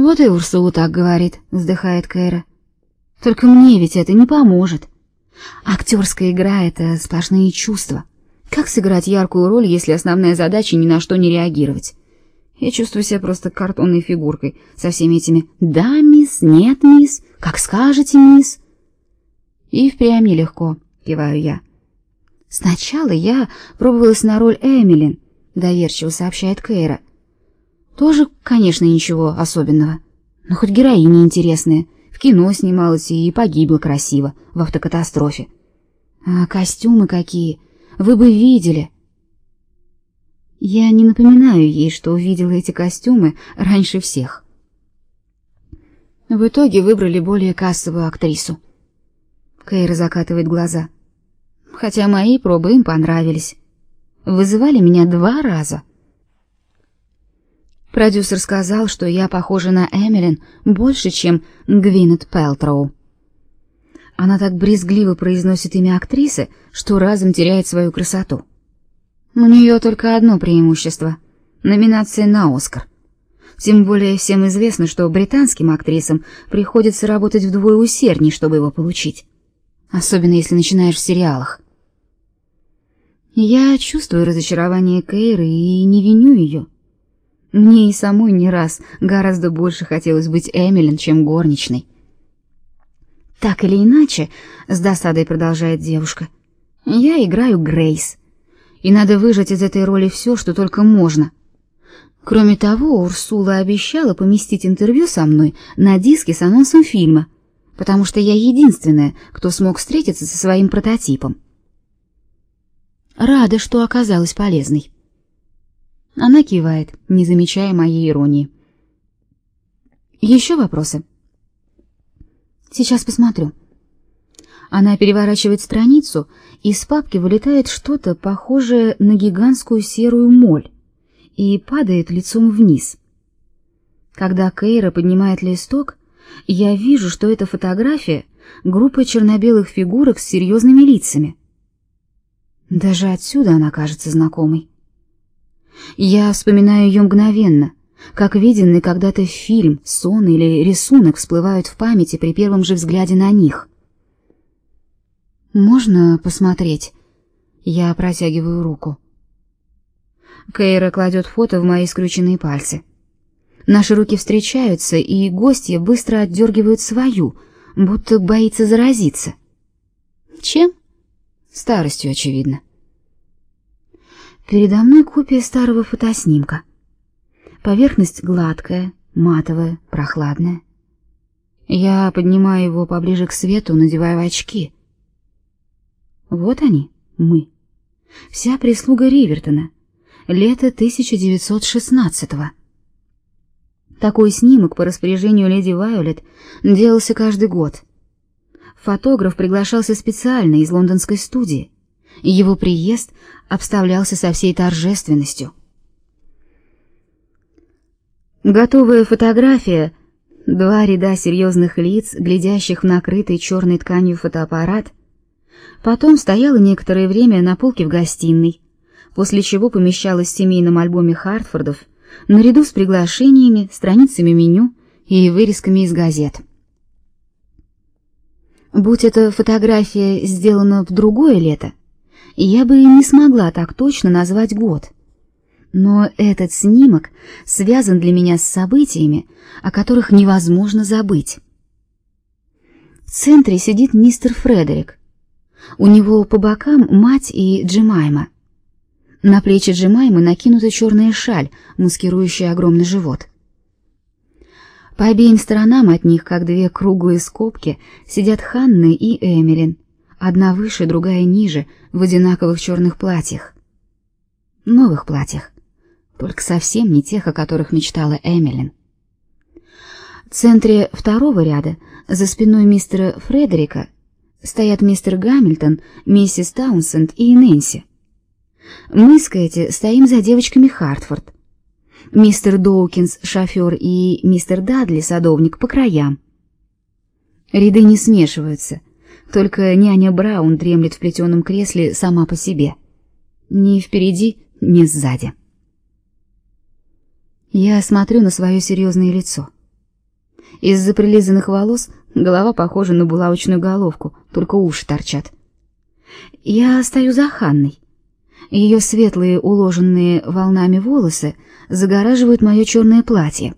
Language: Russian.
Вот и Урсула так говорит, вздыхает Кэра. Только мне ведь это не поможет. Актерская игра — это сплошные чувства. Как сыграть яркую роль, если основная задача ни на что не реагировать? Я чувствую себя просто картонной фигуркой со всеми этими «да, мисс», «нет, мисс», «как скажете, мисс». И впрямь нелегко, киваю я. Сначала я пробовалась на роль Эмилин, доверчиво сообщает Кейра. Тоже, конечно, ничего особенного. Но хоть героиня интересная. В кино снималась и погибла красиво в автокатастрофе. А костюмы какие! Вы бы видели! Я не напоминаю ей, что увидела эти костюмы раньше всех. В итоге выбрали более кассовую актрису. Кейра закатывает глаза. Хотя мои пробы им понравились. Вызывали меня два раза. Продюсер сказал, что я похожа на Эмилин больше, чем Гвинет Пелтроу. Она так брезгливо произносит имя актрисы, что разом теряет свою красоту. У нее только одно преимущество — номинация на Оскар. Тем более всем известно, что британским актрисам приходится работать вдвое усерднее, чтобы его получить. Особенно если начинаешь в сериалах. Я чувствую разочарование Кейры и не виню ее. Мне и самой не раз гораздо больше хотелось быть Эмилин, чем горничной. Так или иначе, с досадой продолжает девушка, я играю Грейс и надо выжать из этой роли все, что только можно. Кроме того, Урсула обещала поместить интервью со мной на диске с анонсом фильма, потому что я единственная, кто смог встретиться со своим прототипом. Рада, что оказалась полезной. Она кивает, не замечая моей иронии. Еще вопросы? Сейчас посмотрю. Она переворачивает страницу, и из папки вылетает что-то похожее на гигантскую серую моль и падает лицом вниз. Когда Кейра поднимает листок, я вижу, что это фотография группы черно-белых фигурок с серьезными лицами. Даже отсюда она кажется знакомой. Я вспоминаю ее мгновенно, как виденный когда-то фильм, сон или рисунок всплывают в памяти при первом же взгляде на них. Можно посмотреть? Я протягиваю руку. Кейра кладет фото в мои скрюченные пальцы. Наши руки встречаются, и гостья быстро отдергивает свою, будто боится заразиться. Чем? Старостью, очевидно. Передо мной копия старого фотоснимка. Поверхность гладкая, матовая, прохладная. Я поднимаю его поближе к свету, надеваю очки — вот они, мы. Вся прислуга Ривертона. Лето 1916-го. Такой снимок по распоряжению леди Вайолет делался каждый год. Фотограф приглашался специально из лондонской студии. Его приезд обставлялся со всей торжественностью. Готовая фотография, два ряда серьезных лиц, глядящих в накрытый черной тканью фотоаппарат — Потом стояла некоторое время на полке в гостиной, после чего помещалась в семейном альбоме Хартфордов наряду с приглашениями, страницами меню и вырезками из газет. Будь эта фотография сделана в другое лето, я бы не смогла так точно назвать год. Но этот снимок связан для меня с событиями, о которых невозможно забыть. В центре сидит мистер Фредерик, у него по бокам мать и Джемайма. На плечи Джемаймы накинута черная шаль, маскирующая огромный живот. По обеим сторонам от них, как две круглые скобки, сидят Ханны и Эмилин, одна выше, другая ниже, в одинаковых черных платьях. Новых платьях, только совсем не тех, о которых мечтала Эмилин. В центре второго ряда, за спиной мистера Фредерика, стоят мистер Гамильтон, миссис Таунсенд и Нэнси. Мы с Кэти стоим за девочками Хартфорд. Мистер Доукинс, шофер, и мистер Дадли, садовник, по краям. Ряды не смешиваются, только няня Браун дремлет в плетеном кресле сама по себе. Ни впереди, ни сзади. Я смотрю на свое серьезное лицо. Из-за прилизанных волос голова похожа на булавочную головку, только уши торчат. Я стою за Ханной. Ее светлые, уложенные волнами волосы загораживают мое черное платье.